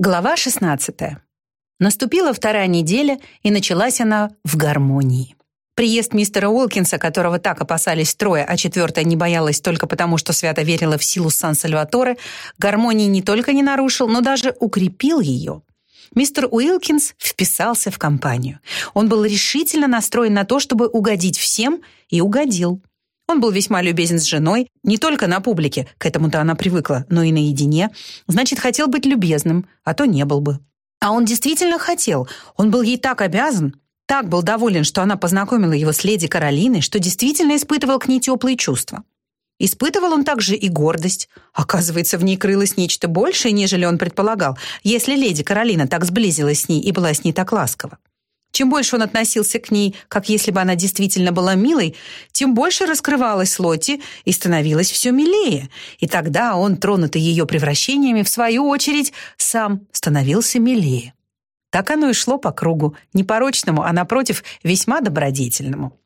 Глава 16. Наступила вторая неделя, и началась она в гармонии. Приезд мистера Уилкинса, которого так опасались трое, а четвертая не боялась только потому, что свято верила в силу Сан-Сальваторе, гармонии не только не нарушил, но даже укрепил ее. Мистер Уилкинс вписался в компанию. Он был решительно настроен на то, чтобы угодить всем, и угодил. Он был весьма любезен с женой, не только на публике, к этому-то она привыкла, но и наедине. Значит, хотел быть любезным, а то не был бы. А он действительно хотел. Он был ей так обязан, так был доволен, что она познакомила его с леди Каролиной, что действительно испытывал к ней теплые чувства. Испытывал он также и гордость. Оказывается, в ней крылось нечто большее, нежели он предполагал, если леди Каролина так сблизилась с ней и была с ней так ласкова. Чем больше он относился к ней, как если бы она действительно была милой, тем больше раскрывалась Лотти и становилась все милее. И тогда он, тронутый ее превращениями, в свою очередь, сам становился милее. Так оно и шло по кругу, непорочному, а, напротив, весьма добродетельному.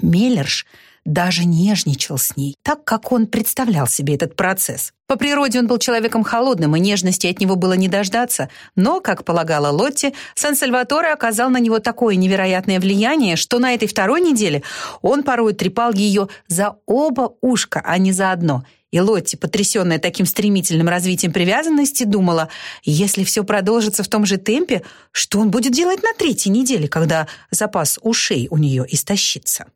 Меллерш даже нежничал с ней, так как он представлял себе этот процесс. По природе он был человеком холодным, и нежности от него было не дождаться, но, как полагала Лотти, Сан-Сальваторе оказал на него такое невероятное влияние, что на этой второй неделе он порой трепал ее за оба ушка, а не за одно – и Лотти, потрясенная таким стремительным развитием привязанности, думала, если все продолжится в том же темпе, что он будет делать на третьей неделе, когда запас ушей у нее истощится.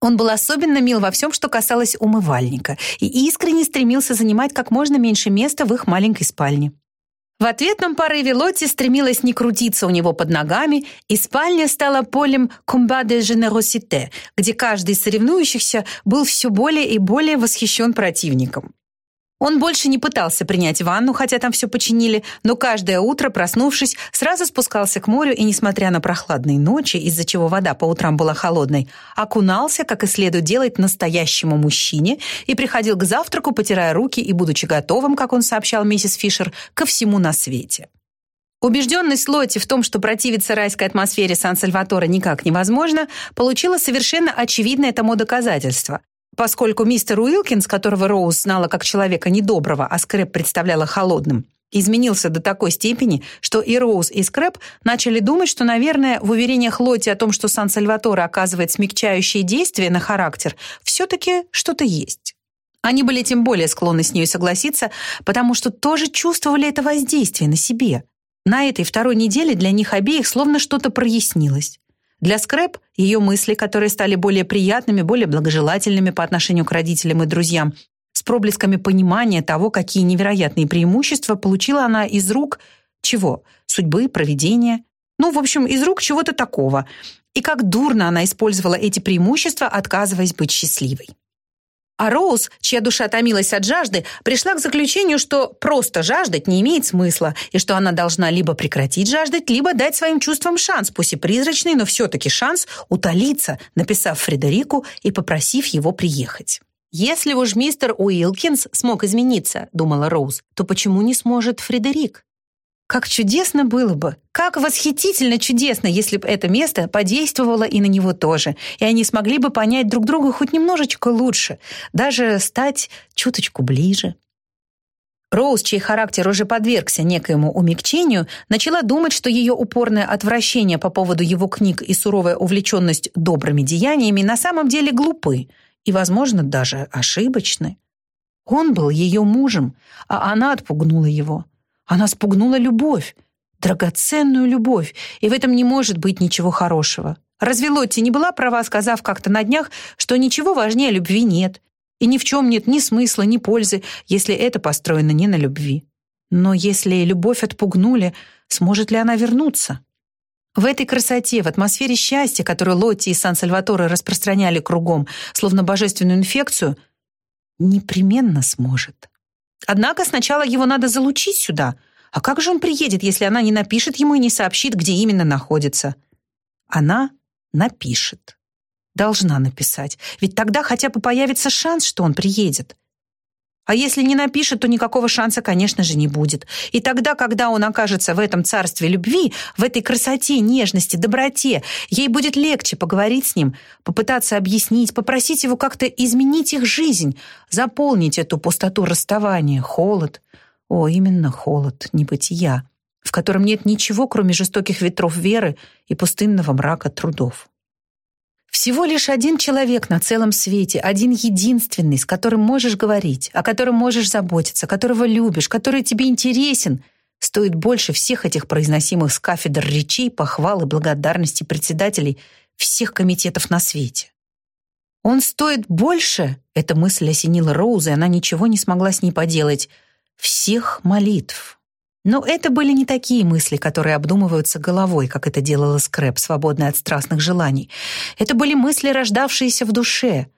Он был особенно мил во всем, что касалось умывальника, и искренне стремился занимать как можно меньше места в их маленькой спальне. В ответном порыве Лотти стремилась не крутиться у него под ногами, и спальня стала полем «combat de générosité», где каждый из соревнующихся был все более и более восхищен противником. Он больше не пытался принять ванну, хотя там все починили, но каждое утро, проснувшись, сразу спускался к морю и, несмотря на прохладные ночи, из-за чего вода по утрам была холодной, окунался, как и следует делать настоящему мужчине, и приходил к завтраку, потирая руки и будучи готовым, как он сообщал миссис Фишер, ко всему на свете. Убежденность Лотти в том, что противиться райской атмосфере Сан-Сальватора никак невозможно, получила совершенно очевидное тому доказательство поскольку мистер Уилкинс, которого Роуз знала как человека недоброго, а Скрэп представляла холодным, изменился до такой степени, что и Роуз, и Скрэп начали думать, что, наверное, в уверениях Лотти о том, что Сан-Сальваторе оказывает смягчающее действие на характер, все-таки что-то есть. Они были тем более склонны с ней согласиться, потому что тоже чувствовали это воздействие на себе. На этой второй неделе для них обеих словно что-то прояснилось. Для Скрэп ее мысли, которые стали более приятными, более благожелательными по отношению к родителям и друзьям, с проблесками понимания того, какие невероятные преимущества получила она из рук чего? Судьбы, проведения. Ну, в общем, из рук чего-то такого. И как дурно она использовала эти преимущества, отказываясь быть счастливой. А Роуз, чья душа томилась от жажды, пришла к заключению, что просто жаждать не имеет смысла, и что она должна либо прекратить жаждать, либо дать своим чувствам шанс, пусть и призрачный, но все-таки шанс утолиться, написав Фредерику и попросив его приехать. «Если уж мистер Уилкинс смог измениться, — думала Роуз, — то почему не сможет Фредерик? Как чудесно было бы, как восхитительно чудесно, если бы это место подействовало и на него тоже, и они смогли бы понять друг друга хоть немножечко лучше, даже стать чуточку ближе. Роуз, чей характер уже подвергся некоему умягчению, начала думать, что ее упорное отвращение по поводу его книг и суровая увлеченность добрыми деяниями на самом деле глупы и, возможно, даже ошибочны. Он был ее мужем, а она отпугнула его. Она спугнула любовь, драгоценную любовь, и в этом не может быть ничего хорошего. Разве Лотти не была права, сказав как-то на днях, что ничего важнее любви нет, и ни в чем нет ни смысла, ни пользы, если это построено не на любви? Но если любовь отпугнули, сможет ли она вернуться? В этой красоте, в атмосфере счастья, которую Лотти и Сан-Сальваторе распространяли кругом, словно божественную инфекцию, непременно сможет. Однако сначала его надо залучить сюда. А как же он приедет, если она не напишет ему и не сообщит, где именно находится? Она напишет. Должна написать. Ведь тогда хотя бы появится шанс, что он приедет. А если не напишет, то никакого шанса, конечно же, не будет. И тогда, когда он окажется в этом царстве любви, в этой красоте, нежности, доброте, ей будет легче поговорить с ним, попытаться объяснить, попросить его как-то изменить их жизнь, заполнить эту пустоту расставания, холод. О, именно холод, небытия. в котором нет ничего, кроме жестоких ветров веры и пустынного мрака трудов. Всего лишь один человек на целом свете, один единственный, с которым можешь говорить, о котором можешь заботиться, которого любишь, который тебе интересен, стоит больше всех этих произносимых с кафедр речей, похвал и благодарности председателей всех комитетов на свете. Он стоит больше, эта мысль осенила Роуз, и она ничего не смогла с ней поделать, всех молитв. Но это были не такие мысли, которые обдумываются головой, как это делала Скрэп, свободная от страстных желаний. Это были мысли, рождавшиеся в душе.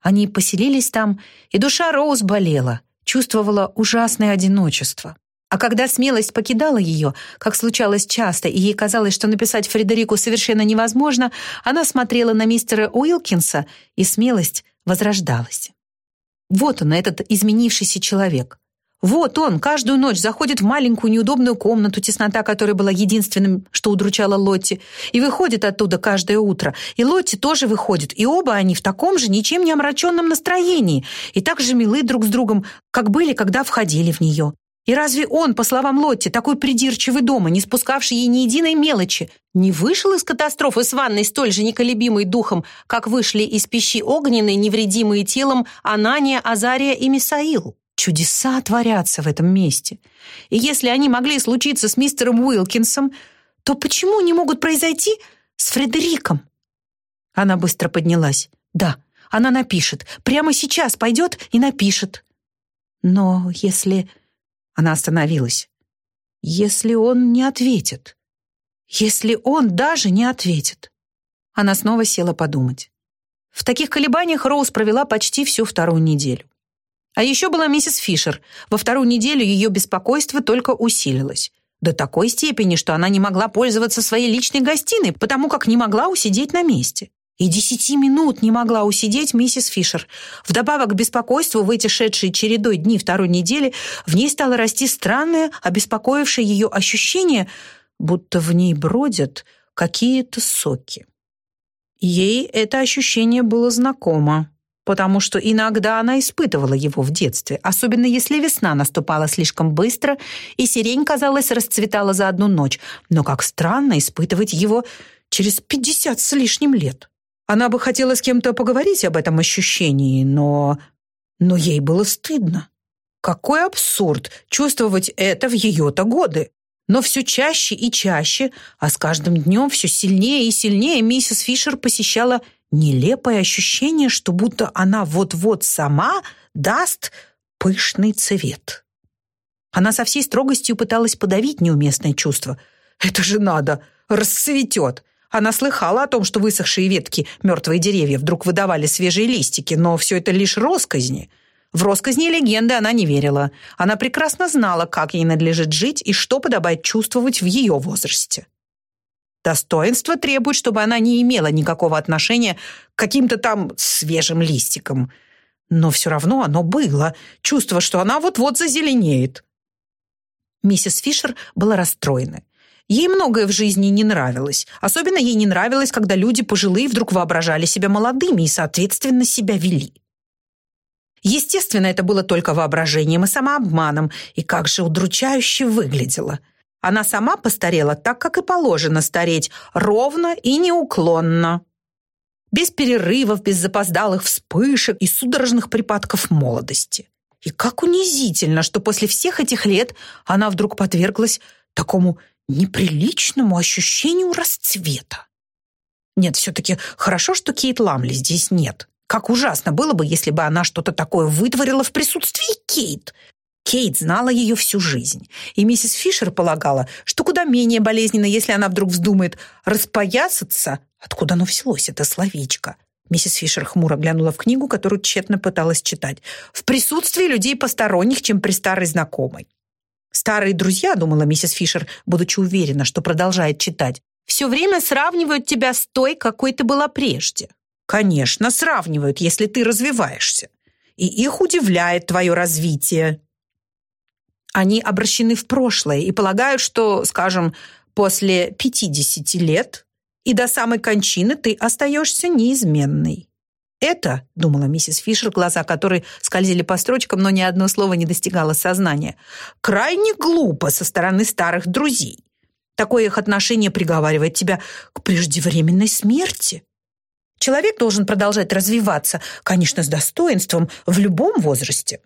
Они поселились там, и душа Роуз болела, чувствовала ужасное одиночество. А когда смелость покидала ее, как случалось часто, и ей казалось, что написать Фредерику совершенно невозможно, она смотрела на мистера Уилкинса, и смелость возрождалась. Вот он, этот изменившийся человек. Вот он каждую ночь заходит в маленькую неудобную комнату, теснота которой была единственным, что удручало Лотти, и выходит оттуда каждое утро. И Лотти тоже выходит, и оба они в таком же ничем не омраченном настроении, и так же милы друг с другом, как были, когда входили в нее. И разве он, по словам Лотти, такой придирчивый дома, не спускавший ей ни единой мелочи, не вышел из катастрофы с ванной столь же неколебимый духом, как вышли из пищи огненной, невредимые телом Анания, Азария и Мисаил? Чудеса творятся в этом месте. И если они могли случиться с мистером Уилкинсом, то почему не могут произойти с Фредериком? Она быстро поднялась. Да, она напишет. Прямо сейчас пойдет и напишет. Но если... Она остановилась. Если он не ответит. Если он даже не ответит. Она снова села подумать. В таких колебаниях Роуз провела почти всю вторую неделю. А еще была миссис Фишер. Во вторую неделю ее беспокойство только усилилось. До такой степени, что она не могла пользоваться своей личной гостиной, потому как не могла усидеть на месте. И десяти минут не могла усидеть миссис Фишер. Вдобавок к беспокойству в эти шедшие чередой дни второй недели в ней стало расти странное, обеспокоившее ее ощущение, будто в ней бродят какие-то соки. Ей это ощущение было знакомо потому что иногда она испытывала его в детстве, особенно если весна наступала слишком быстро, и сирень, казалось, расцветала за одну ночь. Но как странно испытывать его через пятьдесят с лишним лет. Она бы хотела с кем-то поговорить об этом ощущении, но... Но ей было стыдно. Какой абсурд чувствовать это в ее-то годы. Но все чаще и чаще, а с каждым днем все сильнее и сильнее миссис Фишер посещала нелепое ощущение, что будто она вот-вот сама даст пышный цвет. Она со всей строгостью пыталась подавить неуместное чувство. «Это же надо! Расцветет!» Она слыхала о том, что высохшие ветки, мертвые деревья вдруг выдавали свежие листики, но все это лишь росказни. В росказни легенды она не верила. Она прекрасно знала, как ей надлежит жить и что подобает чувствовать в ее возрасте. Достоинство требует, чтобы она не имела никакого отношения к каким-то там свежим листикам. Но все равно оно было. Чувство, что она вот-вот зазеленеет. Миссис Фишер была расстроена. Ей многое в жизни не нравилось. Особенно ей не нравилось, когда люди пожилые вдруг воображали себя молодыми и, соответственно, себя вели. Естественно, это было только воображением и самообманом, и как же удручающе выглядело – она сама постарела так, как и положено стареть, ровно и неуклонно. Без перерывов, без запоздалых вспышек и судорожных припадков молодости. И как унизительно, что после всех этих лет она вдруг подверглась такому неприличному ощущению расцвета. Нет, все-таки хорошо, что Кейт Ламли здесь нет. Как ужасно было бы, если бы она что-то такое вытворила в присутствии Кейт. Кейт знала ее всю жизнь, и миссис Фишер полагала, что куда менее болезненно, если она вдруг вздумает распоясаться. Откуда оно взялось, это словечко? Миссис Фишер хмуро глянула в книгу, которую тщетно пыталась читать. «В присутствии людей посторонних, чем при старой знакомой». «Старые друзья», — думала миссис Фишер, будучи уверена, что продолжает читать, «все время сравнивают тебя с той, какой ты была прежде». «Конечно, сравнивают, если ты развиваешься. И их удивляет твое развитие». Они обращены в прошлое и полагают, что, скажем, после 50 лет и до самой кончины ты остаешься неизменной. Это, думала миссис Фишер, глаза которой скользили по строчкам, но ни одно слово не достигало сознания, крайне глупо со стороны старых друзей. Такое их отношение приговаривает тебя к преждевременной смерти. Человек должен продолжать развиваться, конечно, с достоинством, в любом возрасте.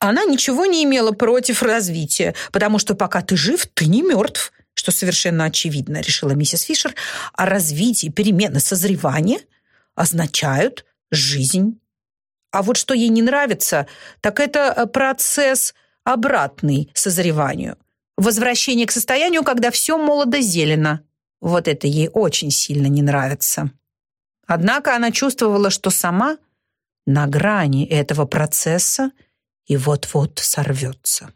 Она ничего не имела против развития, потому что пока ты жив, ты не мертв, что совершенно очевидно, решила миссис Фишер, а развитие, перемены, созревание означают жизнь. А вот что ей не нравится, так это э, процесс обратный созреванию. Возвращение к состоянию, когда все молодо-зелено. Вот это ей очень сильно не нравится. Однако она чувствовала, что сама на грани этого процесса и вот-вот сорвется.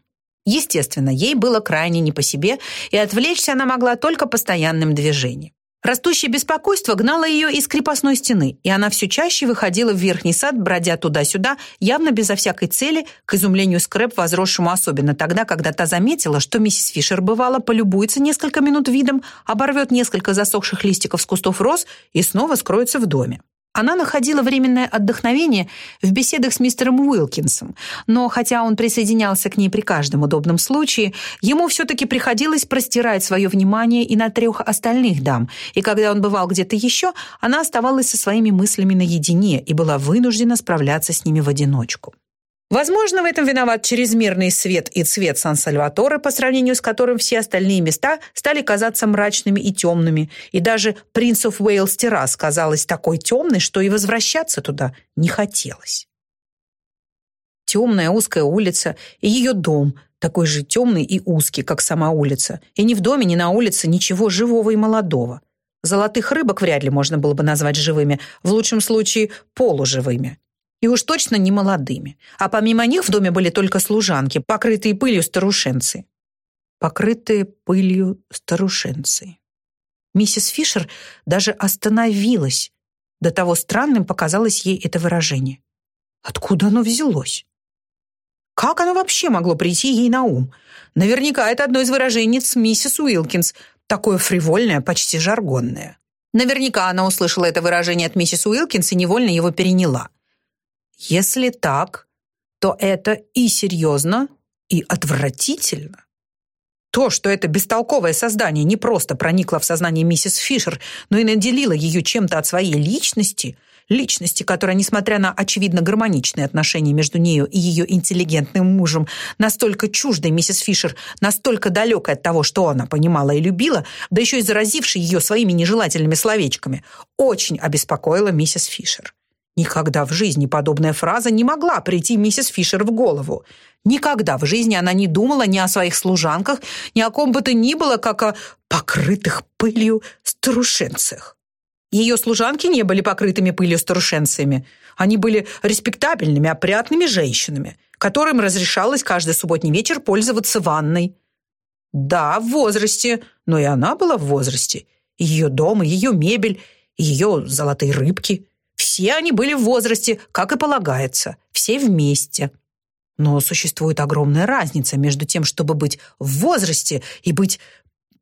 Естественно, ей было крайне не по себе, и отвлечься она могла только постоянным движением. Растущее беспокойство гнало ее из крепостной стены, и она все чаще выходила в верхний сад, бродя туда-сюда, явно безо всякой цели, к изумлению Скрэп, возросшему особенно тогда, когда та заметила, что миссис Фишер бывала полюбуется несколько минут видом, оборвет несколько засохших листиков с кустов роз и снова скроется в доме. Она находила временное отдохновение в беседах с мистером Уилкинсом, но хотя он присоединялся к ней при каждом удобном случае, ему все-таки приходилось простирать свое внимание и на трех остальных дам, и когда он бывал где-то еще, она оставалась со своими мыслями наедине и была вынуждена справляться с ними в одиночку. Возможно, в этом виноват чрезмерный свет и цвет Сан-Сальваторе, по сравнению с которым все остальные места стали казаться мрачными и темными, и даже «Принц оф Уэйлс террас» казалась такой темной, что и возвращаться туда не хотелось. Темная узкая улица и ее дом, такой же темный и узкий, как сама улица, и ни в доме, ни на улице ничего живого и молодого. Золотых рыбок вряд ли можно было бы назвать живыми, в лучшем случае полуживыми. И уж точно не молодыми. А помимо них в доме были только служанки, покрытые пылью старушенцы. Покрытые пылью старушенцы. Миссис Фишер даже остановилась. До того странным показалось ей это выражение. Откуда оно взялось? Как оно вообще могло прийти ей на ум? Наверняка это одно из выражений миссис Уилкинс, такое фривольное, почти жаргонное. Наверняка она услышала это выражение от миссис Уилкинс и невольно его переняла. Если так, то это и серьезно, и отвратительно. То, что это бестолковое создание не просто проникло в сознание миссис Фишер, но и наделило ее чем-то от своей личности, личности, которая, несмотря на очевидно гармоничные отношения между нею и ее интеллигентным мужем, настолько чуждой миссис Фишер, настолько далекой от того, что она понимала и любила, да еще и заразившей ее своими нежелательными словечками, очень обеспокоила миссис Фишер. Никогда в жизни подобная фраза не могла прийти миссис Фишер в голову. Никогда в жизни она не думала ни о своих служанках, ни о ком бы то ни было, как о покрытых пылью старушенцах. Ее служанки не были покрытыми пылью старушенцами. Они были респектабельными, опрятными женщинами, которым разрешалось каждый субботний вечер пользоваться ванной. Да, в возрасте, но и она была в возрасте. Ее дом, ее мебель, ее золотые рыбки – все они были в возрасте, как и полагается, все вместе. Но существует огромная разница между тем, чтобы быть в возрасте и быть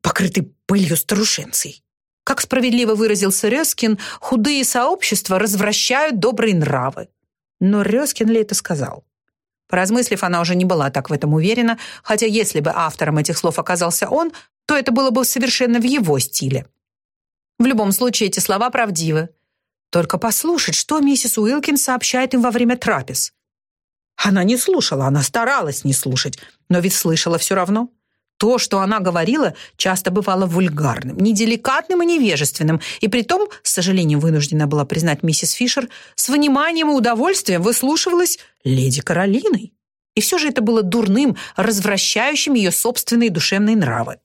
покрытой пылью старушенцей. Как справедливо выразился Резкин, худые сообщества развращают добрые нравы. Но Резкин ли это сказал? Поразмыслив, она уже не была так в этом уверена, хотя если бы автором этих слов оказался он, то это было бы совершенно в его стиле. В любом случае, эти слова правдивы. Только послушать, что миссис Уилкин сообщает им во время трапез. Она не слушала, она старалась не слушать, но ведь слышала все равно. То, что она говорила, часто бывало вульгарным, неделикатным и невежественным, и притом, с сожалением вынуждена была признать миссис Фишер, с вниманием и удовольствием выслушивалась леди Каролиной. И все же это было дурным, развращающим ее собственные душевные нравы.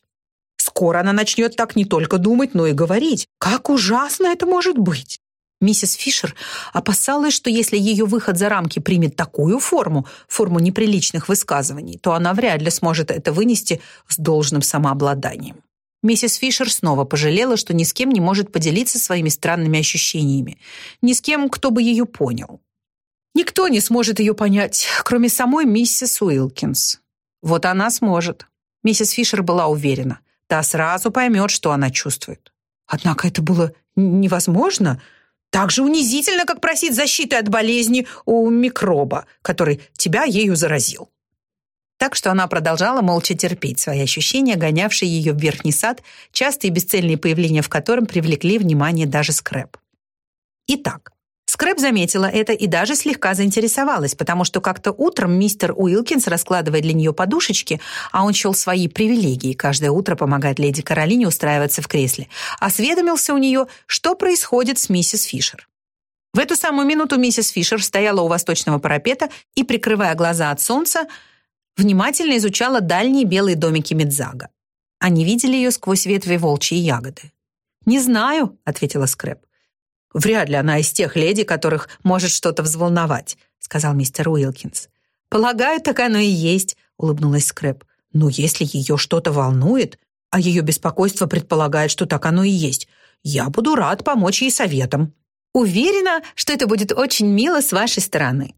Скоро она начнет так не только думать, но и говорить. Как ужасно это может быть! Миссис Фишер опасалась, что если ее выход за рамки примет такую форму, форму неприличных высказываний, то она вряд ли сможет это вынести с должным самообладанием. Миссис Фишер снова пожалела, что ни с кем не может поделиться своими странными ощущениями, ни с кем, кто бы ее понял. Никто не сможет ее понять, кроме самой миссис Уилкинс. Вот она сможет. Миссис Фишер была уверена. Та сразу поймет, что она чувствует. Однако это было невозможно — Так же унизительно, как просить защиты от болезни у микроба, который тебя ею заразил. Так что она продолжала молча терпеть свои ощущения, гонявшие ее в верхний сад, частые бесцельные появления в котором привлекли внимание даже Скрэп. Итак, Скрэп заметила это и даже слегка заинтересовалась, потому что как-то утром мистер Уилкинс, раскладывая для нее подушечки, а он счел свои привилегии каждое утро помогать леди Каролине устраиваться в кресле, осведомился у нее, что происходит с миссис Фишер. В эту самую минуту миссис Фишер стояла у восточного парапета и, прикрывая глаза от солнца, внимательно изучала дальние белые домики Медзага. Они видели ее сквозь ветви волчьей ягоды. «Не знаю», — ответила Скрэп. «Вряд ли она из тех леди, которых может что-то взволновать», — сказал мистер Уилкинс. «Полагаю, так оно и есть», — улыбнулась Скрэп. «Но если ее что-то волнует, а ее беспокойство предполагает, что так оно и есть, я буду рад помочь ей советом». «Уверена, что это будет очень мило с вашей стороны»,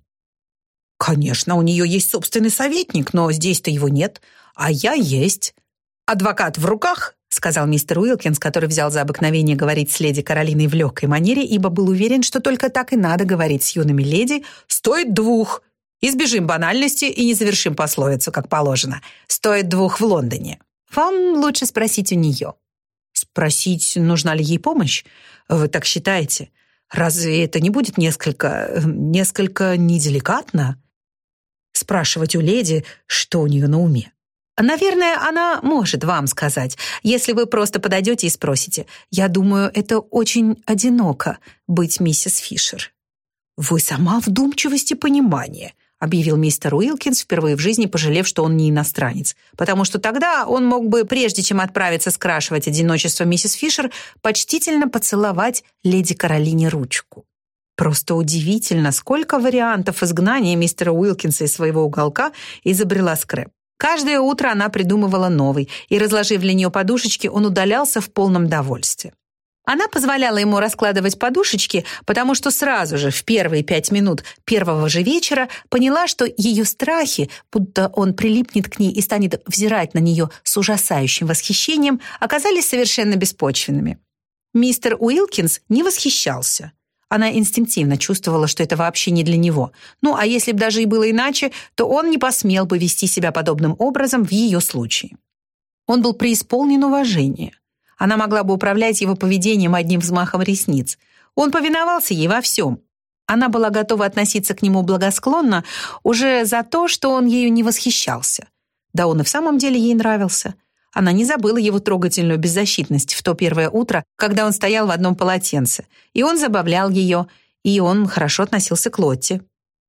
Конечно, у нее есть собственный советник, но здесь-то его нет, а я есть. Адвокат в руках, сказал мистер Уилкинс, который взял за обыкновение говорить с леди Каролиной в легкой манере, ибо был уверен, что только так и надо говорить с юными леди, стоит двух. Избежим банальности и не завершим пословицу, как положено. Стоит двух в Лондоне. Вам лучше спросить у нее. Спросить, нужна ли ей помощь? Вы так считаете? Разве это не будет несколько... несколько неделикатно? спрашивать у леди, что у нее на уме. Наверное, она может вам сказать, если вы просто подойдете и спросите. Я думаю, это очень одиноко быть миссис Фишер. Вы сама вдумчивости понимания, объявил мистер Уилкинс, впервые в жизни пожалев, что он не иностранец, потому что тогда он мог бы, прежде чем отправиться скрашивать одиночество миссис Фишер, почтительно поцеловать леди Каролине ручку. Просто удивительно, сколько вариантов изгнания мистера Уилкинса из своего уголка изобрела Скрэп. Каждое утро она придумывала новый, и, разложив для нее подушечки, он удалялся в полном довольстве. Она позволяла ему раскладывать подушечки, потому что сразу же, в первые пять минут первого же вечера, поняла, что ее страхи, будто он прилипнет к ней и станет взирать на нее с ужасающим восхищением, оказались совершенно беспочвенными. Мистер Уилкинс не восхищался. Она инстинктивно чувствовала, что это вообще не для него. Ну, а если бы даже и было иначе, то он не посмел бы вести себя подобным образом в ее случае. Он был преисполнен уважения. Она могла бы управлять его поведением одним взмахом ресниц. Он повиновался ей во всем. Она была готова относиться к нему благосклонно уже за то, что он ею не восхищался. Да он и в самом деле ей нравился. Она не забыла его трогательную беззащитность в то первое утро, когда он стоял в одном полотенце. И он забавлял ее, и он хорошо относился к Лотте.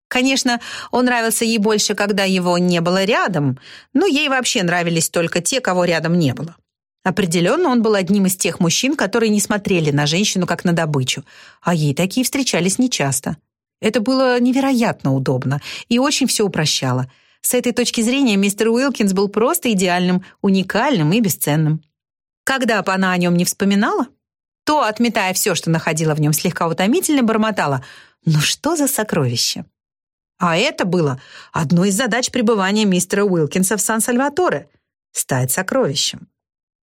Конечно, он нравился ей больше, когда его не было рядом, но ей вообще нравились только те, кого рядом не было. Определенно, он был одним из тех мужчин, которые не смотрели на женщину как на добычу, а ей такие встречались нечасто. Это было невероятно удобно и очень все упрощало – с этой точки зрения мистер Уилкинс был просто идеальным, уникальным и бесценным. Когда бы она о нем не вспоминала, то, отметая все, что находила в нем слегка утомительно, бормотала «Ну что за сокровище?» А это было одной из задач пребывания мистера Уилкинса в Сан-Сальваторе — стать сокровищем.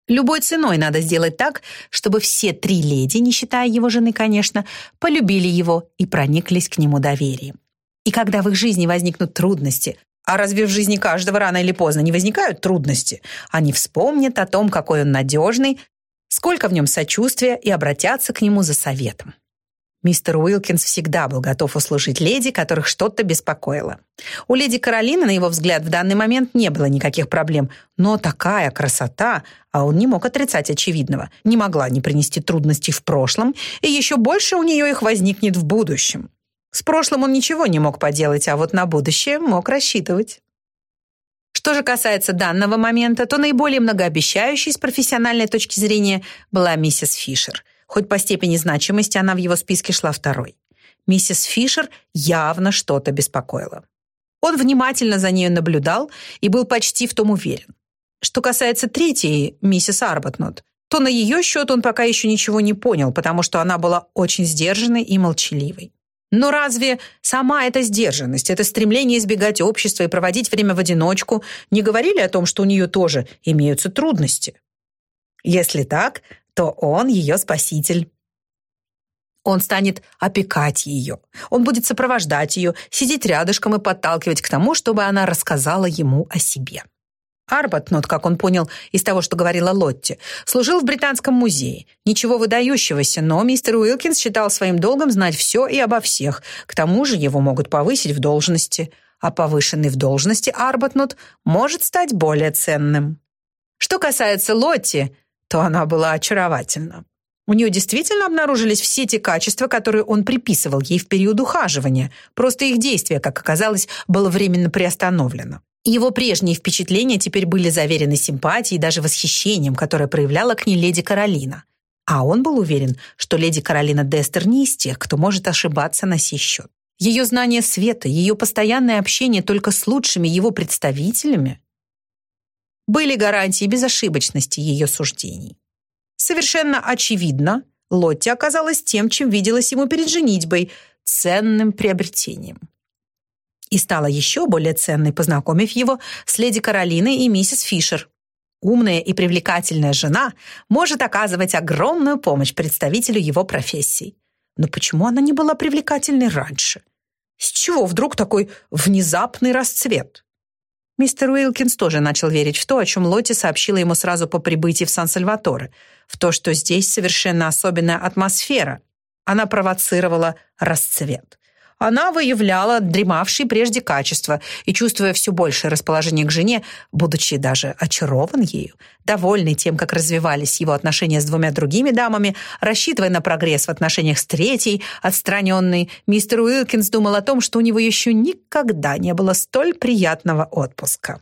Любой ценой надо сделать так, чтобы все три леди, не считая его жены, конечно, полюбили его и прониклись к нему доверием. И когда в их жизни возникнут трудности, а разве в жизни каждого рано или поздно не возникают трудности? Они вспомнят о том, какой он надежный, сколько в нем сочувствия и обратятся к нему за советом. Мистер Уилкинс всегда был готов услужить леди, которых что-то беспокоило. У леди Каролины, на его взгляд, в данный момент не было никаких проблем, но такая красота, а он не мог отрицать очевидного, не могла не принести трудностей в прошлом, и еще больше у нее их возникнет в будущем. С прошлым он ничего не мог поделать, а вот на будущее мог рассчитывать. Что же касается данного момента, то наиболее многообещающей с профессиональной точки зрения была миссис Фишер. Хоть по степени значимости она в его списке шла второй. Миссис Фишер явно что-то беспокоила. Он внимательно за нею наблюдал и был почти в том уверен. Что касается третьей, миссис Арбатнот, то на ее счет он пока еще ничего не понял, потому что она была очень сдержанной и молчаливой. Но разве сама эта сдержанность, это стремление избегать общества и проводить время в одиночку не говорили о том, что у нее тоже имеются трудности? Если так, то он ее спаситель. Он станет опекать ее. Он будет сопровождать ее, сидеть рядышком и подталкивать к тому, чтобы она рассказала ему о себе. Арбатнот, как он понял из того, что говорила Лотти, служил в Британском музее. Ничего выдающегося, но мистер Уилкинс считал своим долгом знать все и обо всех. К тому же его могут повысить в должности. А повышенный в должности Арбатнот может стать более ценным. Что касается Лотти, то она была очаровательна. У нее действительно обнаружились все те качества, которые он приписывал ей в период ухаживания. Просто их действие, как оказалось, было временно приостановлено. Его прежние впечатления теперь были заверены симпатией и даже восхищением, которое проявляла к ней леди Каролина. А он был уверен, что леди Каролина Дестер не из тех, кто может ошибаться на сей счет. Ее знание света, ее постоянное общение только с лучшими его представителями были гарантии безошибочности ее суждений. Совершенно очевидно, Лотти оказалась тем, чем виделась ему перед женитьбой, ценным приобретением. И стала еще более ценной, познакомив его с леди Каролиной и миссис Фишер. Умная и привлекательная жена может оказывать огромную помощь представителю его профессии. Но почему она не была привлекательной раньше? С чего вдруг такой внезапный расцвет? Мистер Уилкинс тоже начал верить в то, о чем Лотти сообщила ему сразу по прибытии в Сан-Сальваторе, в то, что здесь совершенно особенная атмосфера. Она провоцировала расцвет. Она выявляла дремавшие прежде качества и, чувствуя все большее расположение к жене, будучи даже очарован ею, довольный тем, как развивались его отношения с двумя другими дамами, рассчитывая на прогресс в отношениях с третьей, отстраненный, мистер Уилкинс думал о том, что у него еще никогда не было столь приятного отпуска.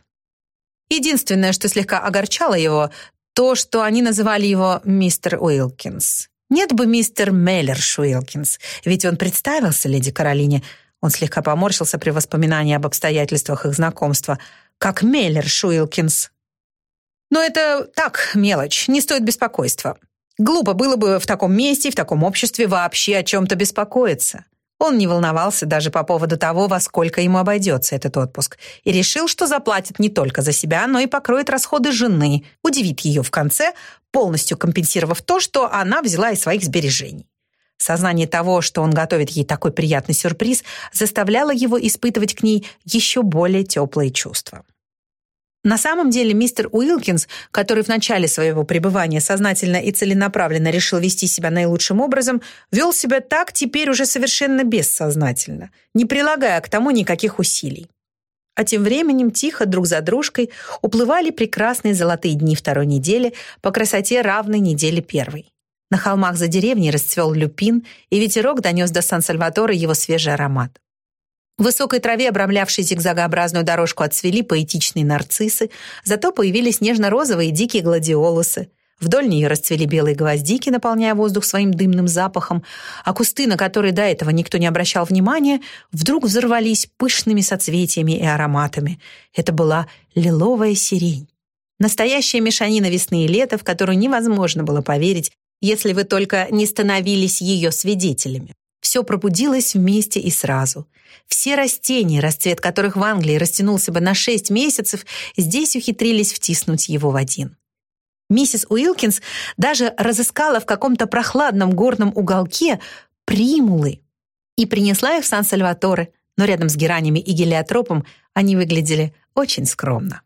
Единственное, что слегка огорчало его, то, что они называли его мистер Уилкинс. Нет бы мистер Меллер Шуилкинс, ведь он представился леди Каролине. Он слегка поморщился при воспоминании об обстоятельствах их знакомства. Как Меллер Шуилкинс. Но это так, мелочь, не стоит беспокойства. Глупо было бы в таком месте, в таком обществе вообще о чем-то беспокоиться. Он не волновался даже по поводу того, во сколько ему обойдется этот отпуск, и решил, что заплатит не только за себя, но и покроет расходы жены, удивит ее в конце, полностью компенсировав то, что она взяла из своих сбережений. Сознание того, что он готовит ей такой приятный сюрприз, заставляло его испытывать к ней еще более теплые чувства. На самом деле мистер Уилкинс, который в начале своего пребывания сознательно и целенаправленно решил вести себя наилучшим образом, вел себя так теперь уже совершенно бессознательно, не прилагая к тому никаких усилий. А тем временем тихо друг за дружкой уплывали прекрасные золотые дни второй недели по красоте равной неделе первой. На холмах за деревней расцвел люпин, и ветерок донес до Сан-Сальватора его свежий аромат. В высокой траве, обрамлявшей зигзагообразную дорожку, отцвели поэтичные нарциссы, зато появились нежно-розовые дикие гладиолусы. Вдоль нее расцвели белые гвоздики, наполняя воздух своим дымным запахом, а кусты, на которые до этого никто не обращал внимания, вдруг взорвались пышными соцветиями и ароматами. Это была лиловая сирень. Настоящая мешанина весны и лета, в которую невозможно было поверить, если вы только не становились ее свидетелями. Все пробудилось вместе и сразу. Все растения, расцвет которых в Англии растянулся бы на шесть месяцев, здесь ухитрились втиснуть его в один. Миссис Уилкинс даже разыскала в каком-то прохладном горном уголке примулы и принесла их в Сан-Сальваторе, но рядом с геранями и гелиотропом они выглядели очень скромно.